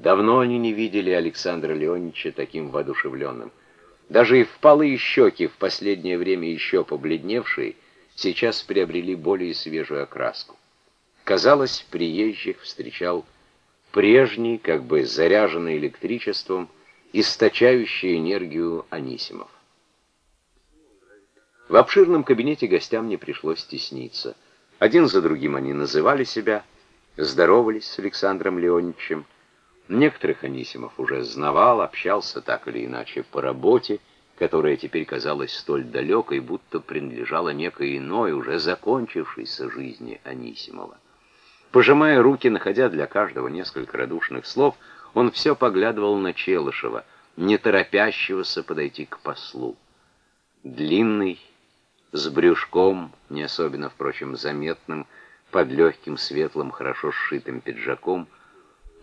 Давно они не видели Александра Леонидовича таким воодушевленным. Даже и впалые щеки, в последнее время еще побледневшие, сейчас приобрели более свежую окраску. Казалось, приезжих встречал прежний, как бы заряженный электричеством, источающий энергию Анисимов. В обширном кабинете гостям не пришлось стесниться. Один за другим они называли себя, здоровались с Александром Леонидовичем. Некоторых Анисимов уже знавал, общался так или иначе по работе, которая теперь казалась столь далекой, будто принадлежала некой иной, уже закончившейся жизни Анисимова. Пожимая руки, находя для каждого несколько радушных слов, он все поглядывал на Челышева, не торопящегося подойти к послу. Длинный, с брюшком, не особенно, впрочем, заметным, под легким светлым, хорошо сшитым пиджаком,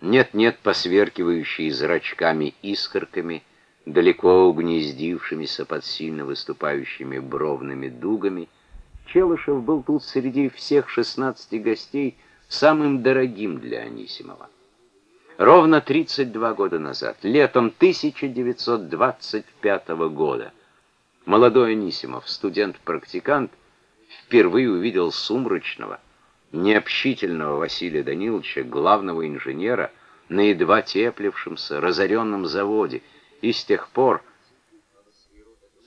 нет-нет посверкивающий зрачками искорками, далеко угнездившимися под сильно выступающими бровными дугами, Челышев был тут среди всех шестнадцати гостей самым дорогим для Анисимова. Ровно 32 года назад, летом 1925 года, молодой Анисимов, студент-практикант, впервые увидел сумрачного, необщительного Василия Даниловича, главного инженера, на едва теплившемся, разоренном заводе, и с тех пор,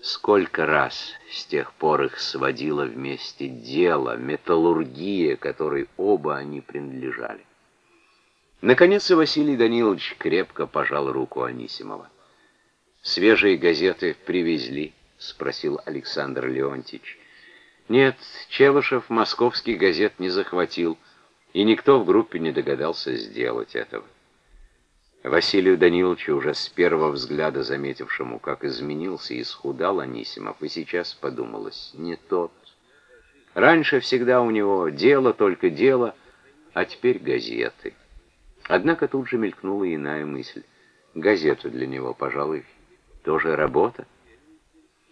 сколько раз с тех пор их сводило вместе дело, металлургия, которой оба они принадлежали. Наконец и Василий Данилович крепко пожал руку Анисимова. «Свежие газеты привезли?» — спросил Александр Леонтьевич. «Нет, Челышев московских газет не захватил, и никто в группе не догадался сделать этого». Василию Даниловичу, уже с первого взгляда заметившему, как изменился и схудал Анисимов, и сейчас подумалось, не тот. Раньше всегда у него дело, только дело, а теперь газеты. Однако тут же мелькнула иная мысль. Газета для него, пожалуй, тоже работа.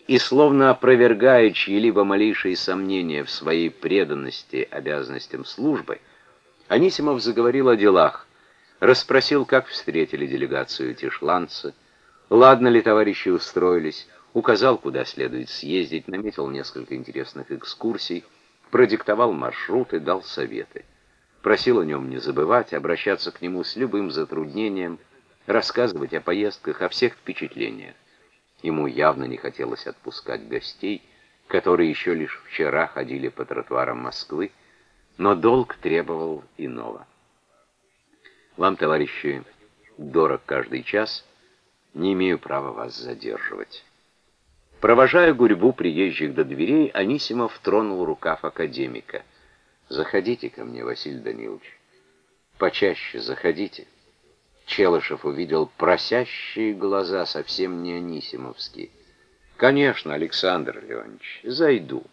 И словно опровергая чьи-либо малейшие сомнения в своей преданности обязанностям службы, Анисимов заговорил о делах, расспросил, как встретили делегацию тишландца, ладно ли товарищи устроились, указал, куда следует съездить, наметил несколько интересных экскурсий, продиктовал маршруты, дал советы. Просил о нем не забывать, обращаться к нему с любым затруднением, рассказывать о поездках, о всех впечатлениях. Ему явно не хотелось отпускать гостей, которые еще лишь вчера ходили по тротуарам Москвы, но долг требовал иного. Вам, товарищи, дорог каждый час, не имею права вас задерживать. Провожая гурьбу приезжих до дверей, Анисимов тронул рукав академика — Заходите ко мне, Василий Данилович. Почаще заходите. Челышев увидел просящие глаза, совсем не анисимовские. Конечно, Александр Леонидович, зайду.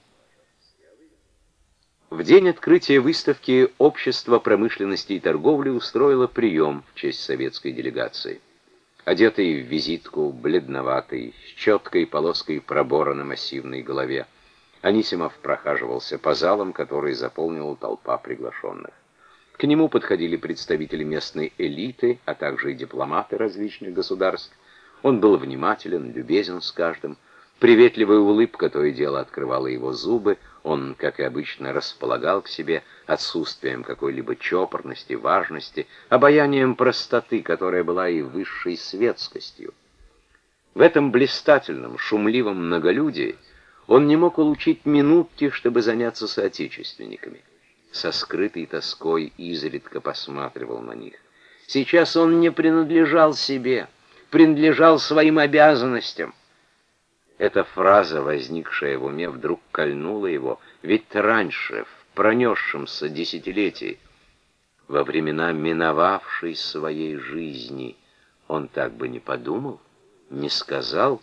В день открытия выставки Общество промышленности и торговли устроило прием в честь советской делегации. Одетый в визитку, бледноватый, с четкой полоской пробора на массивной голове, Анисимов прохаживался по залам, которые заполнила толпа приглашенных. К нему подходили представители местной элиты, а также и дипломаты различных государств. Он был внимателен, любезен с каждым. Приветливая улыбка то и дело открывала его зубы. Он, как и обычно, располагал к себе отсутствием какой-либо чопорности, важности, обаянием простоты, которая была и высшей светскостью. В этом блистательном, шумливом многолюдии он не мог улучить минутки, чтобы заняться соотечественниками. Со скрытой тоской изредка посматривал на них. Сейчас он не принадлежал себе, принадлежал своим обязанностям. Эта фраза, возникшая в уме, вдруг кольнула его, ведь раньше, в пронесшемся десятилетии, во времена миновавшей своей жизни, он так бы не подумал, не сказал,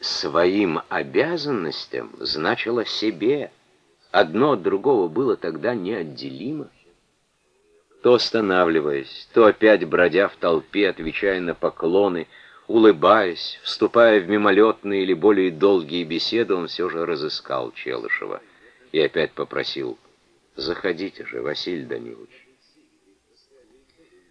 своим обязанностям значило себе. Одно от другого было тогда неотделимо. То останавливаясь, то опять бродя в толпе, отвечая на поклоны, улыбаясь, вступая в мимолетные или более долгие беседы, он все же разыскал Челышева и опять попросил «Заходите же, Василий Данилович».